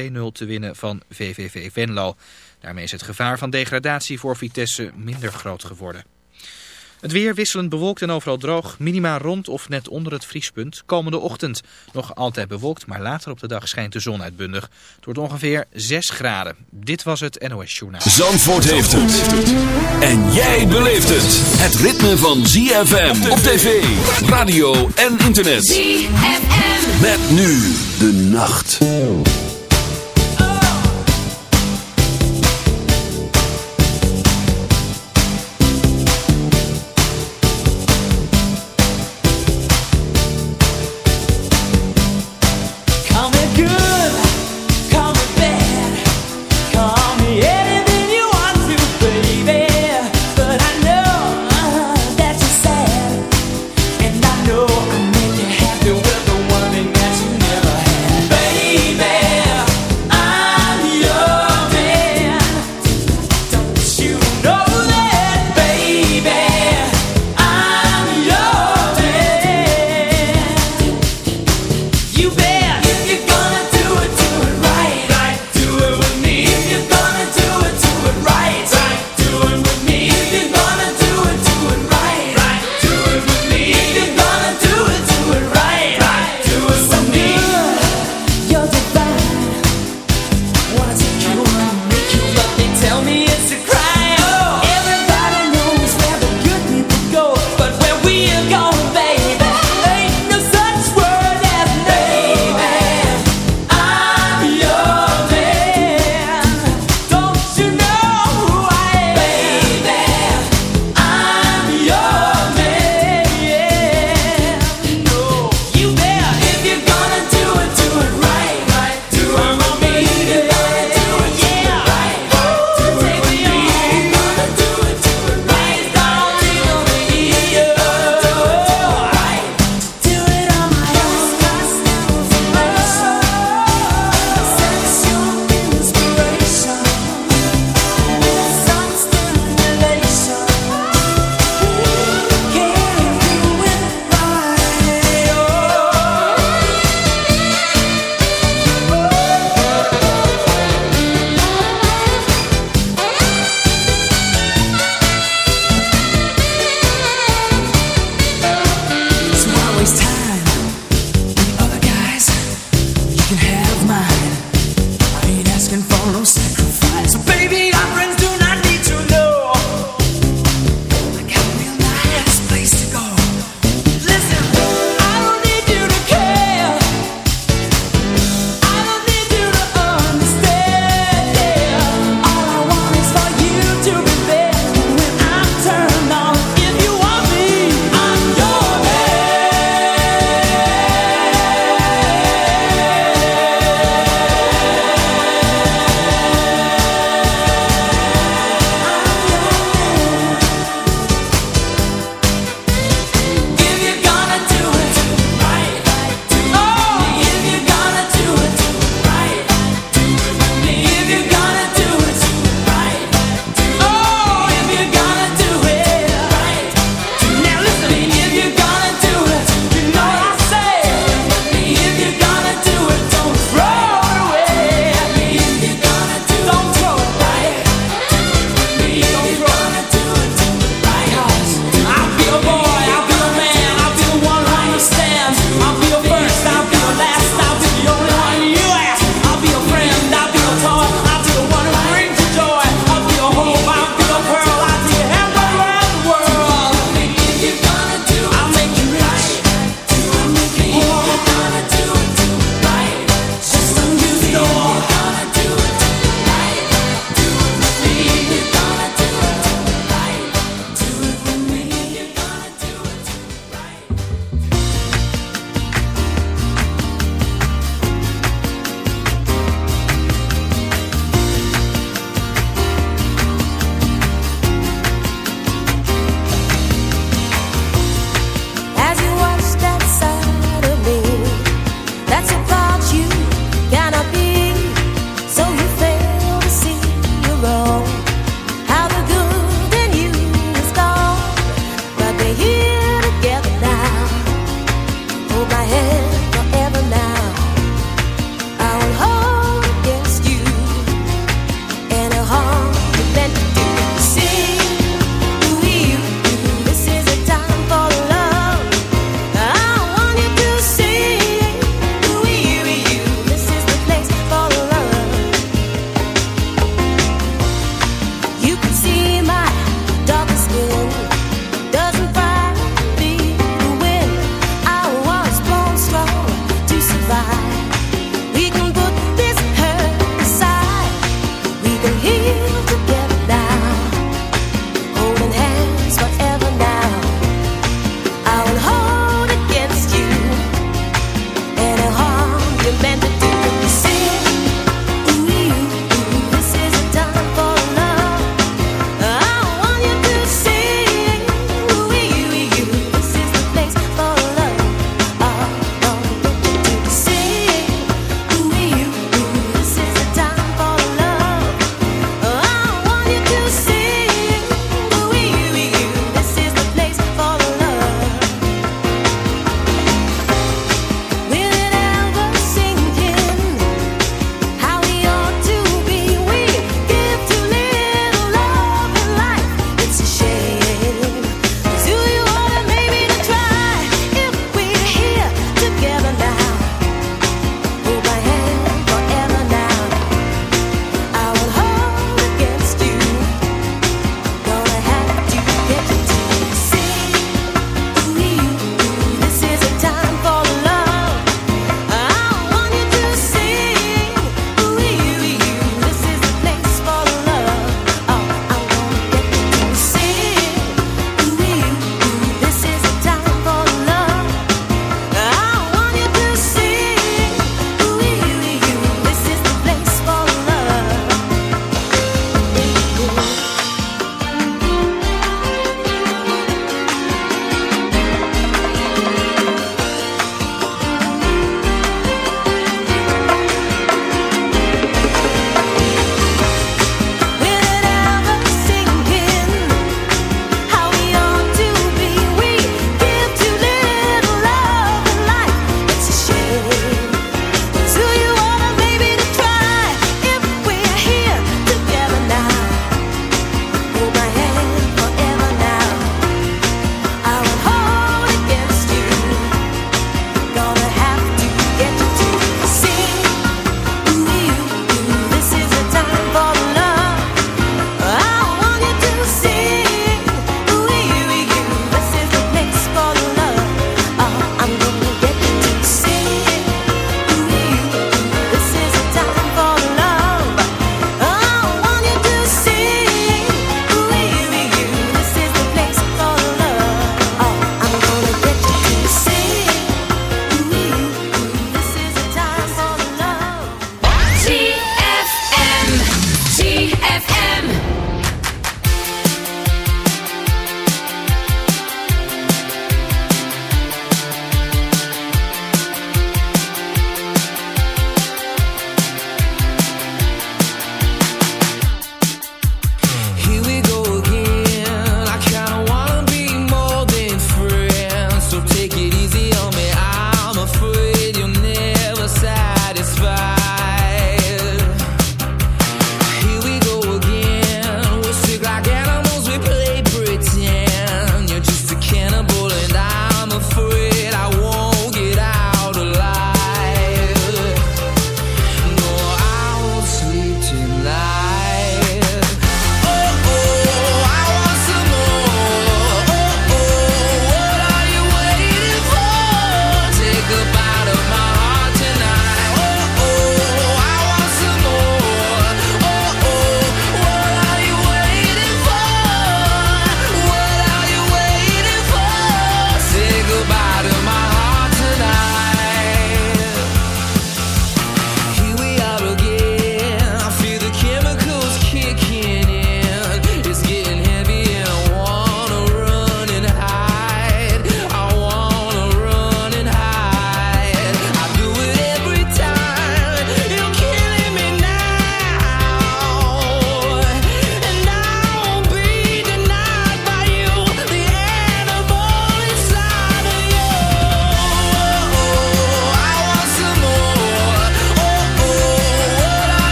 2-0 te winnen van VVV Venlo. Daarmee is het gevaar van degradatie voor Vitesse minder groot geworden. Het weer wisselend bewolkt en overal droog. Minima rond of net onder het vriespunt. Komende ochtend nog altijd bewolkt, maar later op de dag schijnt de zon uitbundig. Het wordt ongeveer 6 graden. Dit was het NOS Journaal. Zandvoort heeft het. En jij beleeft het. Het ritme van ZFM op tv, radio en internet. ZFM. Met nu de nacht.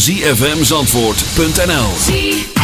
zfmzandvoort.nl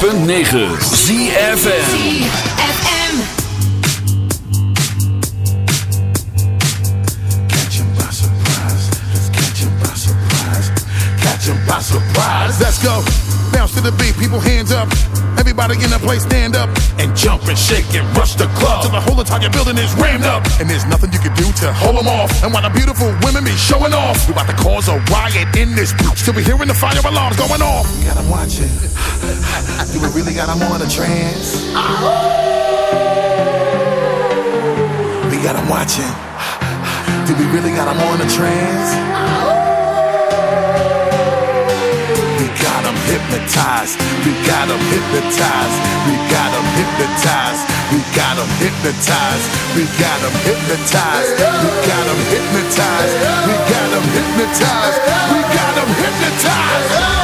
106.9 ZFM. ZFM. Catch 'em by surprise. Let's catch 'em by surprise. Catch 'em by surprise. Let's go. Bounce to the beat, people hands up. Everybody in the place stand up and jump and shake and rush the club till the whole entire building is rammed up. And there's nothing you can do to hold them off. And while the beautiful women be showing off, we about to cause a riot in this bitch. Till we hearing the fire alarms going off. Got 'em watching. Do we really got 'em on a trance? We got 'em watching. Do we really got 'em on a trance? We got 'em hypnotized. We got 'em hypnotized. We got 'em hypnotized. We got 'em hypnotized. We got 'em hypnotized. We got 'em hypnotized. We got 'em hypnotized. We got 'em hypnotized.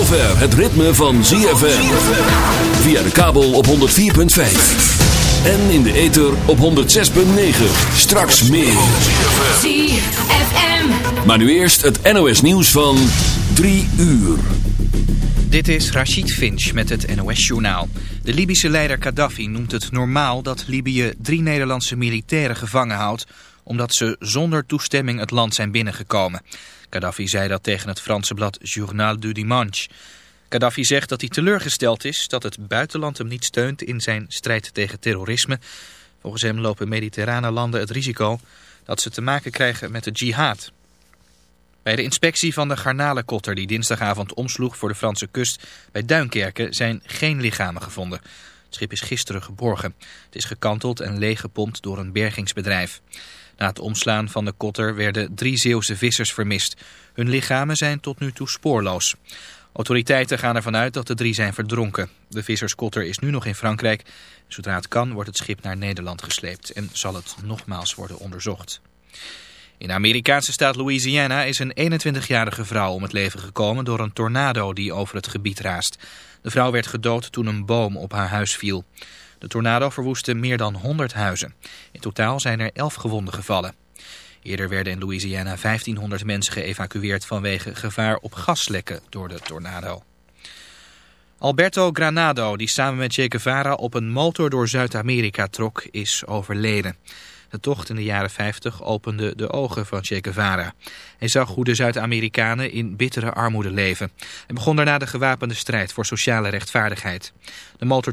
Zover het ritme van ZFM. Via de kabel op 104.5. En in de ether op 106.9. Straks meer. ZFM. Maar nu eerst het NOS nieuws van 3 uur. Dit is Rachid Finch met het NOS-journaal. De Libische leider Gaddafi noemt het normaal dat Libië drie Nederlandse militairen gevangen houdt... omdat ze zonder toestemming het land zijn binnengekomen. Gaddafi zei dat tegen het Franse blad Journal du Dimanche. Gaddafi zegt dat hij teleurgesteld is dat het buitenland hem niet steunt in zijn strijd tegen terrorisme. Volgens hem lopen mediterrane landen het risico dat ze te maken krijgen met de jihad. Bij de inspectie van de garnalenkotter die dinsdagavond omsloeg voor de Franse kust bij Duinkerken zijn geen lichamen gevonden. Het schip is gisteren geborgen. Het is gekanteld en leeggepompt door een bergingsbedrijf. Na het omslaan van de kotter werden drie Zeeuwse vissers vermist. Hun lichamen zijn tot nu toe spoorloos. Autoriteiten gaan ervan uit dat de drie zijn verdronken. De visserskotter is nu nog in Frankrijk. Zodra het kan wordt het schip naar Nederland gesleept en zal het nogmaals worden onderzocht. In de Amerikaanse staat Louisiana is een 21-jarige vrouw om het leven gekomen door een tornado die over het gebied raast. De vrouw werd gedood toen een boom op haar huis viel. De tornado verwoestte meer dan 100 huizen. In totaal zijn er 11 gewonden gevallen. Eerder werden in Louisiana 1500 mensen geëvacueerd vanwege gevaar op gaslekken door de tornado. Alberto Granado, die samen met Che Guevara op een motor door Zuid-Amerika trok, is overleden. De tocht in de jaren 50 opende de ogen van Che Guevara. Hij zag hoe de Zuid-Amerikanen in bittere armoede leven. En begon daarna de gewapende strijd voor sociale rechtvaardigheid. De motor